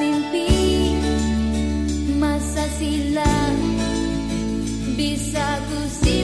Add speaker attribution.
Speaker 1: mimpi masa silam bisa ku simpan